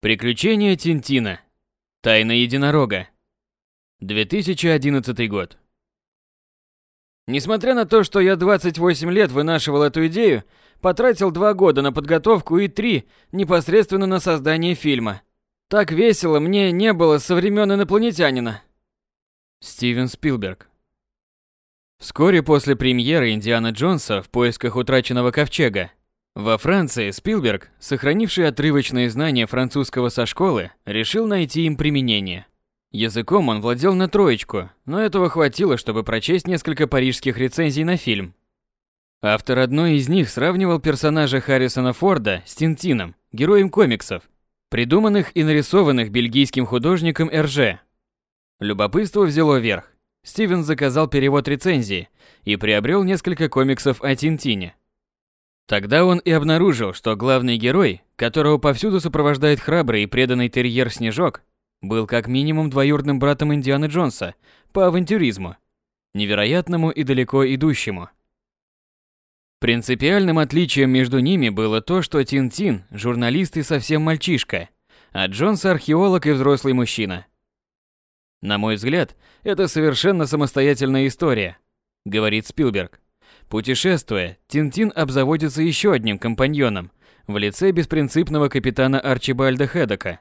Приключения Тинтина. Тайна единорога. 2011 год. Несмотря на то, что я 28 лет вынашивал эту идею, потратил два года на подготовку и три непосредственно на создание фильма. Так весело мне не было со времен инопланетянина. Стивен Спилберг. Вскоре после премьеры Индиана Джонса в поисках утраченного ковчега во Франции Спилберг, сохранивший отрывочные знания французского со школы, решил найти им применение. Языком он владел на троечку, но этого хватило, чтобы прочесть несколько парижских рецензий на фильм. Автор одной из них сравнивал персонажа Харрисона Форда с Тинтином, героем комиксов, придуманных и нарисованных бельгийским художником Эрже. Любопытство взяло верх. Стивен заказал перевод рецензии и приобрел несколько комиксов о Тинтине. Тогда он и обнаружил, что главный герой, которого повсюду сопровождает храбрый и преданный терьер Снежок, был как минимум двоюродным братом Индианы Джонса по авантюризму, невероятному и далеко идущему. Принципиальным отличием между ними было то, что Тин-Тин – журналист и совсем мальчишка, а Джонс – археолог и взрослый мужчина. На мой взгляд, это совершенно самостоятельная история, говорит Спилберг. Путешествуя, Тинтин обзаводится еще одним компаньоном в лице беспринципного капитана Арчибальда Хедока.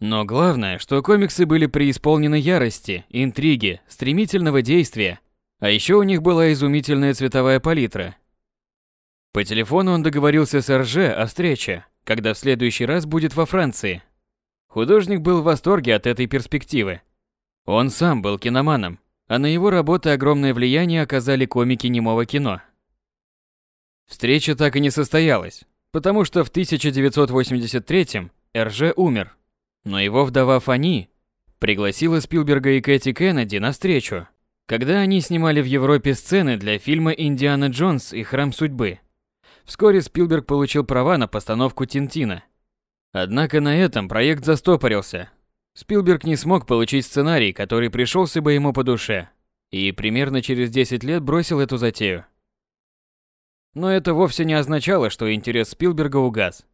Но главное, что комиксы были преисполнены ярости, интриги, стремительного действия, а еще у них была изумительная цветовая палитра. По телефону он договорился с Рже о встрече, когда в следующий раз будет во Франции. Художник был в восторге от этой перспективы. Он сам был киноманом, а на его работы огромное влияние оказали комики немого кино. Встреча так и не состоялась, потому что в 1983-м РЖ умер, но его вдова Фани пригласила Спилберга и Кэти Кеннеди на встречу, когда они снимали в Европе сцены для фильма «Индиана Джонс и Храм Судьбы». Вскоре Спилберг получил права на постановку Тинтина. Однако на этом проект застопорился, Спилберг не смог получить сценарий, который пришелся бы ему по душе, и примерно через 10 лет бросил эту затею. Но это вовсе не означало, что интерес Спилберга угас.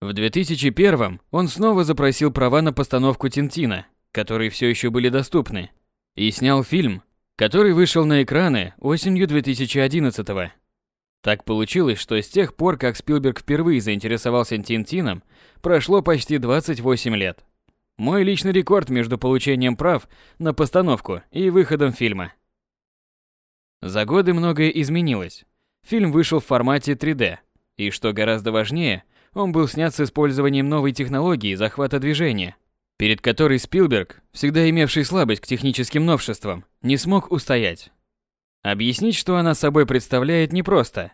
В 2001 он снова запросил права на постановку Тинтина, которые все еще были доступны, и снял фильм, который вышел на экраны осенью 2011 -го. Так получилось, что с тех пор, как Спилберг впервые заинтересовался Тинтином, прошло почти 28 лет. Мой личный рекорд между получением прав на постановку и выходом фильма. За годы многое изменилось. Фильм вышел в формате 3D, и что гораздо важнее, он был снят с использованием новой технологии захвата движения, перед которой Спилберг, всегда имевший слабость к техническим новшествам, не смог устоять. Объяснить, что она собой представляет, непросто.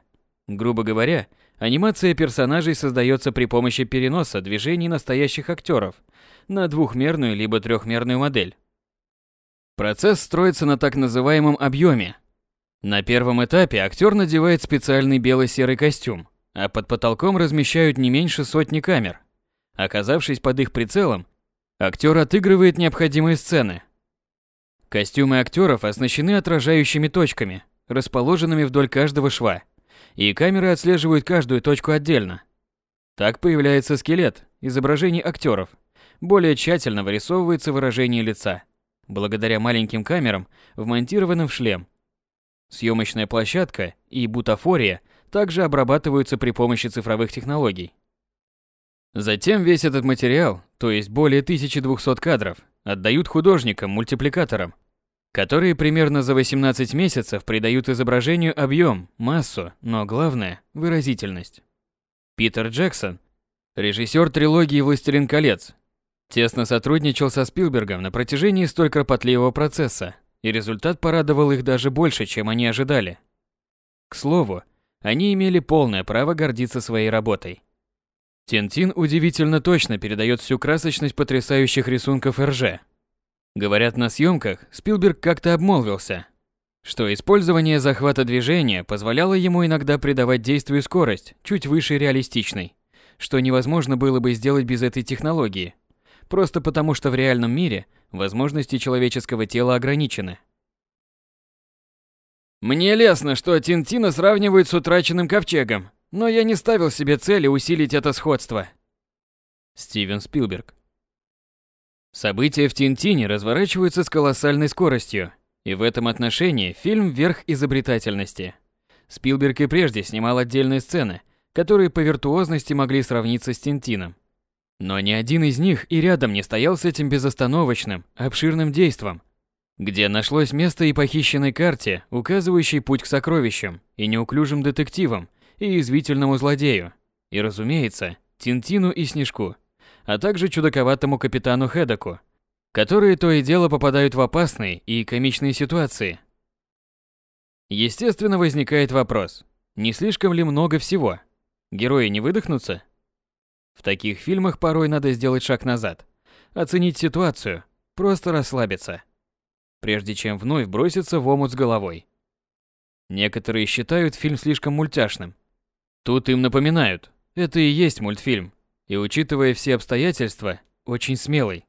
Грубо говоря, анимация персонажей создается при помощи переноса движений настоящих актеров – на двухмерную либо трехмерную модель. Процесс строится на так называемом объеме. На первом этапе актер надевает специальный бело-серый костюм, а под потолком размещают не меньше сотни камер. Оказавшись под их прицелом, актер отыгрывает необходимые сцены. Костюмы актеров оснащены отражающими точками, расположенными вдоль каждого шва, и камеры отслеживают каждую точку отдельно. Так появляется скелет, изображений актеров, более тщательно вырисовывается выражение лица, благодаря маленьким камерам, вмонтированным в шлем. Съемочная площадка и бутафория также обрабатываются при помощи цифровых технологий. Затем весь этот материал, то есть более 1200 кадров, отдают художникам-мультипликаторам, которые примерно за 18 месяцев придают изображению объем, массу, но главное – выразительность. Питер Джексон, режиссер трилогии «Властелин колец», Тесно сотрудничал со Спилбергом на протяжении столь кропотливого процесса, и результат порадовал их даже больше, чем они ожидали. К слову, они имели полное право гордиться своей работой. Тинтин удивительно точно передает всю красочность потрясающих рисунков РЖ. Говорят, на съемках Спилберг как-то обмолвился, что использование захвата движения позволяло ему иногда придавать действию скорость чуть выше реалистичной, что невозможно было бы сделать без этой технологии – Просто потому, что в реальном мире возможности человеческого тела ограничены. Мне лестно, что Тинтина сравнивают с утраченным ковчегом, но я не ставил себе цели усилить это сходство. Стивен Спилберг. События в Тинтине разворачиваются с колоссальной скоростью, и в этом отношении фильм верх изобретательности. Спилберг и прежде снимал отдельные сцены, которые по виртуозности могли сравниться с Тинтином. Но ни один из них и рядом не стоял с этим безостановочным, обширным действом, где нашлось место и похищенной карте, указывающей путь к сокровищам, и неуклюжим детективам, и извительному злодею, и, разумеется, Тинтину и Снежку, а также чудаковатому капитану Хедаку, которые то и дело попадают в опасные и комичные ситуации. Естественно, возникает вопрос, не слишком ли много всего? Герои не выдохнутся? В таких фильмах порой надо сделать шаг назад, оценить ситуацию, просто расслабиться, прежде чем вновь броситься в омут с головой. Некоторые считают фильм слишком мультяшным. Тут им напоминают, это и есть мультфильм, и учитывая все обстоятельства, очень смелый.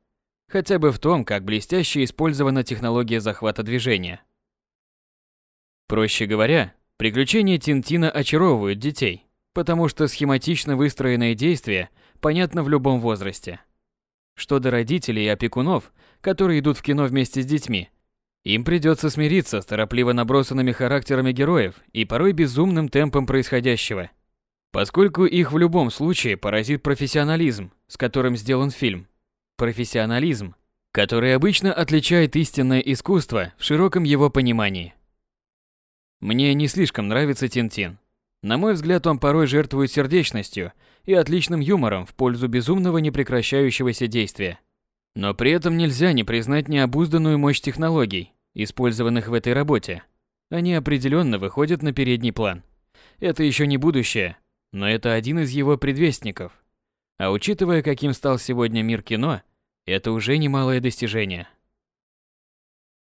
Хотя бы в том, как блестяще использована технология захвата движения. Проще говоря, приключения Тинтина очаровывают детей, потому что схематично выстроенные действия понятно в любом возрасте. Что до родителей и опекунов, которые идут в кино вместе с детьми, им придется смириться с торопливо набросанными характерами героев и порой безумным темпом происходящего. Поскольку их в любом случае поразит профессионализм, с которым сделан фильм, профессионализм, который обычно отличает истинное искусство в широком его понимании. Мне не слишком нравится Тинтин. На мой взгляд, он порой жертвует сердечностью и отличным юмором в пользу безумного непрекращающегося действия. Но при этом нельзя не признать необузданную мощь технологий, использованных в этой работе. Они определенно выходят на передний план. Это еще не будущее, но это один из его предвестников. А учитывая, каким стал сегодня мир кино, это уже немалое достижение.